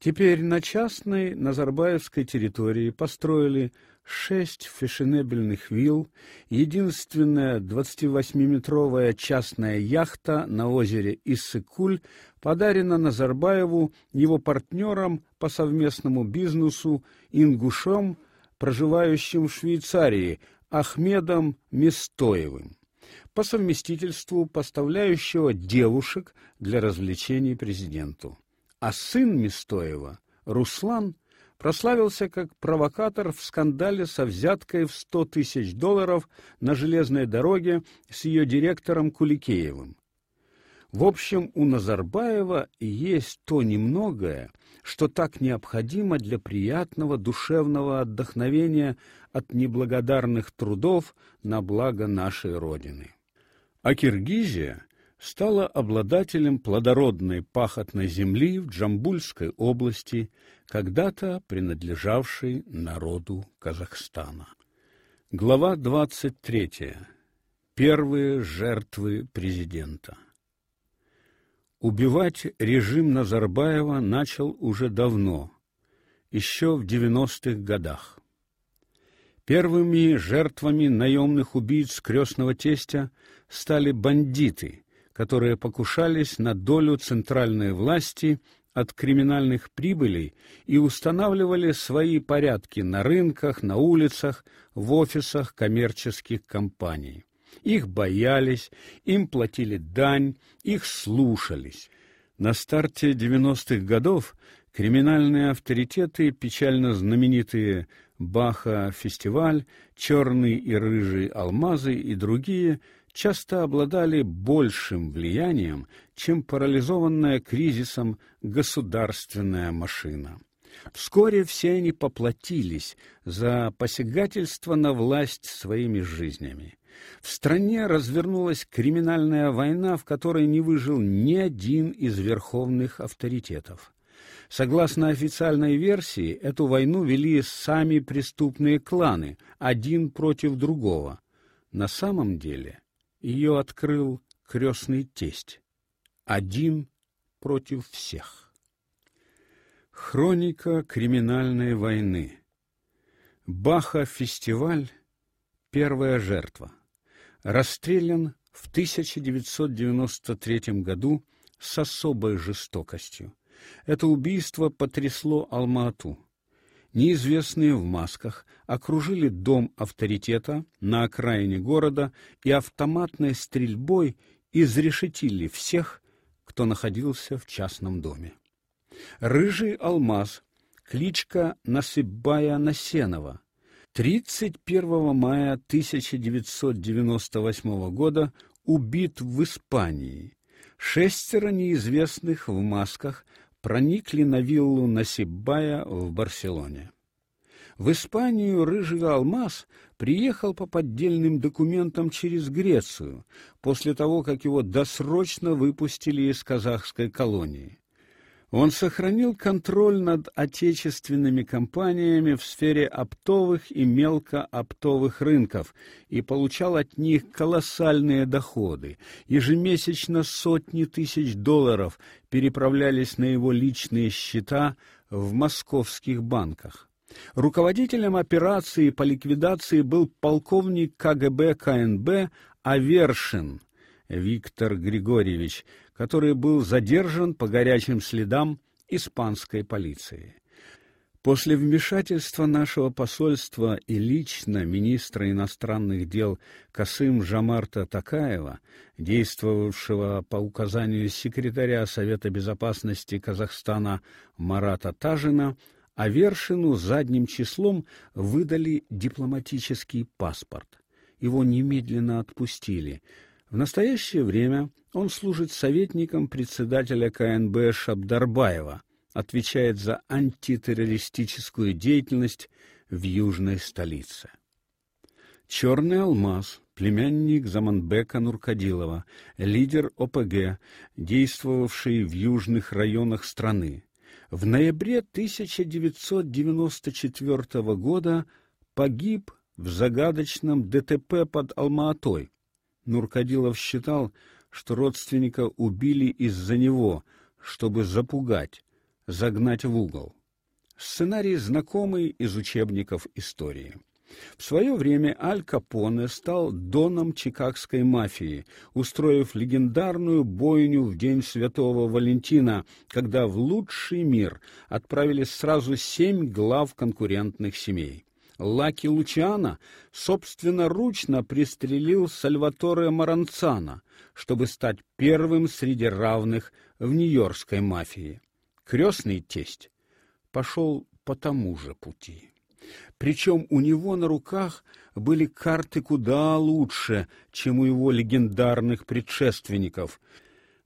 Теперь на частной Назарбаевской территории построили шесть фешенебельных вилл, единственная 28-метровая частная яхта на озере Иссык-Куль подарена Назарбаеву его партнерам по совместному бизнесу ингушам, проживающим в Швейцарии, Ахмедом Мистоевым, по совместительству поставляющего девушек для развлечений президенту. А сын Мистоева, Руслан, прославился как провокатор в скандале со взяткой в сто тысяч долларов на железной дороге с ее директором Куликеевым. В общем, у Назарбаева есть то немногое, что так необходимо для приятного душевного отдохновения от неблагодарных трудов на благо нашей родины. А Киргизия стала обладателем плодородной пахотной земли в Джамбульской области, когда-то принадлежавшей народу Казахстана. Глава 23. Первые жертвы президента. Убивать режим Назарбаева начал уже давно, еще в 90-х годах. Первыми жертвами наемных убийц крестного тестя стали бандиты, которые покушались на долю центральной власти от криминальных прибылей и устанавливали свои порядки на рынках, на улицах, в офисах коммерческих компаний. Их боялись, им платили дань, их слушались. На старте 90-х годов криминальные авторитеты, печально знаменитые Баха фестиваль, Черный и рыжий алмазы и другие часто обладали большим влиянием, чем парализованная кризисом государственная машина. Вскоре все они поплатились за посягательство на власть своими жизнями. В стране развернулась криминальная война, в которой не выжил ни один из верховных авторитетов. Согласно официальной версии, эту войну вели сами преступные кланы, один против другого. На самом деле, ее открыл крестный тесть, один против всех. Хроника криминальной войны. Баха фестиваль Первая жертва. Расстрелян в 1993 году с особой жестокостью. Это убийство потрясло Алма-Ату. Неизвестные в масках окружили дом авторитета на окраине города и автоматной стрельбой изрешетили всех, кто находился в частном доме. Рыжий алмаз, кличка Насыбая Насенова, 31 мая 1998 года убит в Испании. Шестеро неизвестных в масках проникли на виллу Насибая в Барселоне. В Испанию рыжий алмаз приехал по поддельным документам через Грецию, после того, как его досрочно выпустили из казахской колонии. Он сохранил контроль над отечественными компаниями в сфере оптовых и мелкооптовых рынков и получал от них колоссальные доходы. Ежемесячно сотни тысяч долларов переправлялись на его личные счета в московских банках. Руководителем операции по ликвидации был полковник КГБ КНБ Авершин Виктор Григорьевич, который был задержан по горячим следам испанской полиции. После вмешательства нашего посольства и лично министра иностранных дел Касым Жамарта Такаева, действовавшего по указанию секретаря Совета безопасности Казахстана Марата Тажина, Авершину задним числом выдали дипломатический паспорт. Его немедленно отпустили, в настоящее время он служит советником председателя КНБ Шабдарбаева, отвечает за антитеррористическую деятельность в южной столице. Черный алмаз, племянник Заманбека Нуркадилова, лидер ОПГ, действовавший в южных районах страны. В ноябре 1994 года погиб в загадочном ДТП под Алма-Атой Нуркадилов считал, что родственника убили из-за него, чтобы запугать. загнать в угол. Сценарий знакомый из учебников истории. В свое время Аль Капоне стал доном чикагской мафии, устроив легендарную бойню в день Святого Валентина, когда в лучший мир отправились сразу семь глав конкурентных семей. Лаки Лучиано собственноручно пристрелил Сальваторе Маранцана, чтобы стать первым среди равных в нью-йоркской мафии. Крестный тесть пошел по тому же пути. Причем у него на руках были карты куда лучше, чем у его легендарных предшественников.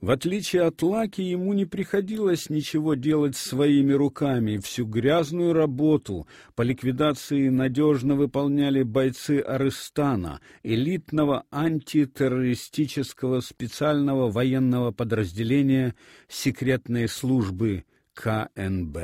В отличие от Лаки, ему не приходилось ничего делать своими руками. Всю грязную работу по ликвидации надежно выполняли бойцы Арестана, элитного антитеррористического специального военного подразделения секретной службы КНБ.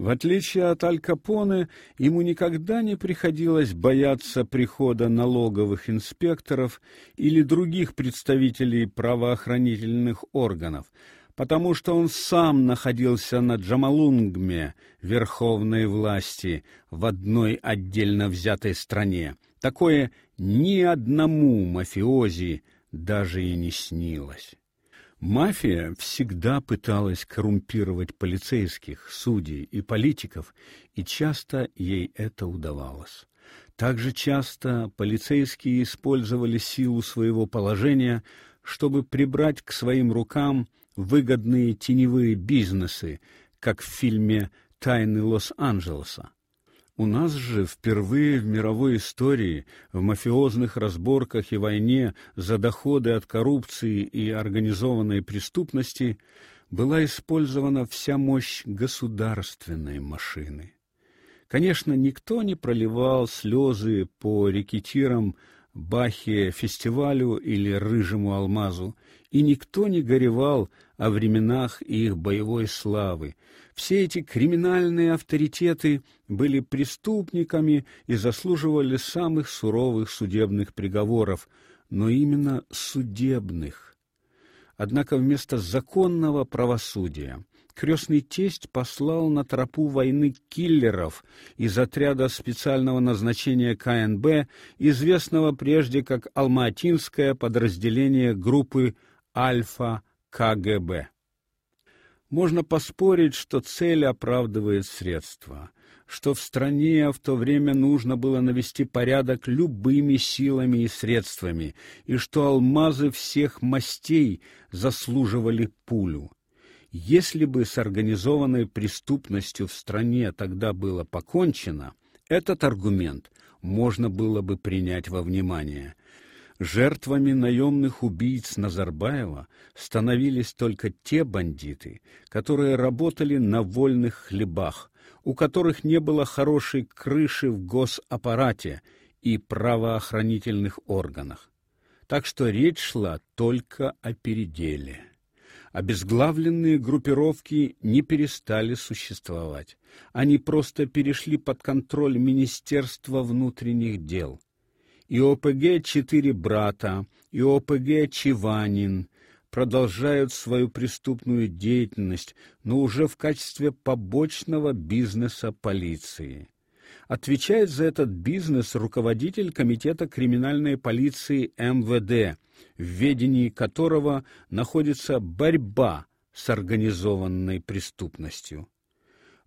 В отличие от Аль Капоне, ему никогда не приходилось бояться прихода налоговых инспекторов или других представителей правоохранительных органов, потому что он сам находился на Джамалунгме, верховной власти, в одной отдельно взятой стране. Такое ни одному мафиози даже и не снилось. Мафия всегда пыталась коррумпировать полицейских, судей и политиков, и часто ей это удавалось. Также часто полицейские использовали силу своего положения, чтобы прибрать к своим рукам выгодные теневые бизнесы, как в фильме Тайны Лос-Анджелеса. У нас же впервые в мировой истории в мафиозных разборках и войне за доходы от коррупции и организованной преступности была использована вся мощь государственной машины. Конечно, никто не проливал слезы по рекетирам Бахе фестивалю или Рыжему алмазу, и никто не горевал о временах их боевой славы. Все эти криминальные авторитеты были преступниками и заслуживали самых суровых судебных приговоров, но именно судебных. Однако вместо законного правосудия крестный тесть послал на тропу войны киллеров из отряда специального назначения КНБ, известного прежде как Алматинское подразделение группы Альфа КГБ. Можно поспорить, что цель оправдывает средства, что в стране в то время нужно было навести порядок любыми силами и средствами, и что алмазы всех мастей заслуживали пулю. Если бы с организованной преступностью в стране тогда было покончено, этот аргумент можно было бы принять во внимание. Жертвами наемных убийц Назарбаева становились только те бандиты, которые работали на вольных хлебах, у которых не было хорошей крыши в госаппарате и правоохранительных органах. Так что речь шла только о переделе обезглавленные группировки не перестали существовать. Они просто перешли под контроль Министерства внутренних дел. И ОПГ «Четыре брата», и ОПГ «Чиванин» продолжают свою преступную деятельность, но уже в качестве побочного бизнеса полиции. Отвечает за этот бизнес руководитель комитета криминальной полиции МВД – в ведении которого находится борьба с организованной преступностью.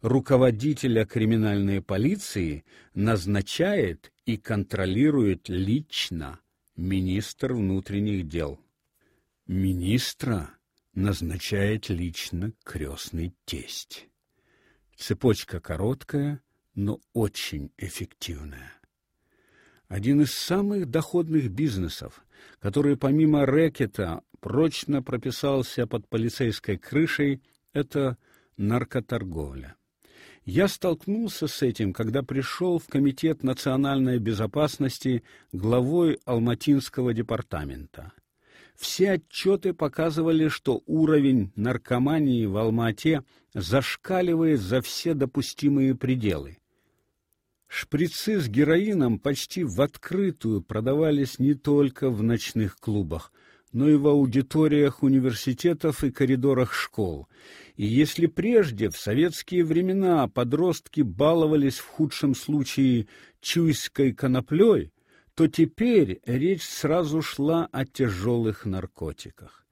Руководителя криминальной полиции назначает и контролирует лично министр внутренних дел. Министра назначает лично крестный тесть. Цепочка короткая, но очень эффективная. Один из самых доходных бизнесов, который помимо рэкета прочно прописался под полицейской крышей, это наркоторговля. Я столкнулся с этим, когда пришел в комитет национальной безопасности главой Алматинского департамента. Все отчеты показывали, что уровень наркомании в Алмате зашкаливает за все допустимые пределы. Шприцы с героином почти в открытую продавались не только в ночных клубах, но и в аудиториях университетов и коридорах школ. И если прежде в советские времена подростки баловались в худшем случае чуйской коноплей, то теперь речь сразу шла о тяжелых наркотиках.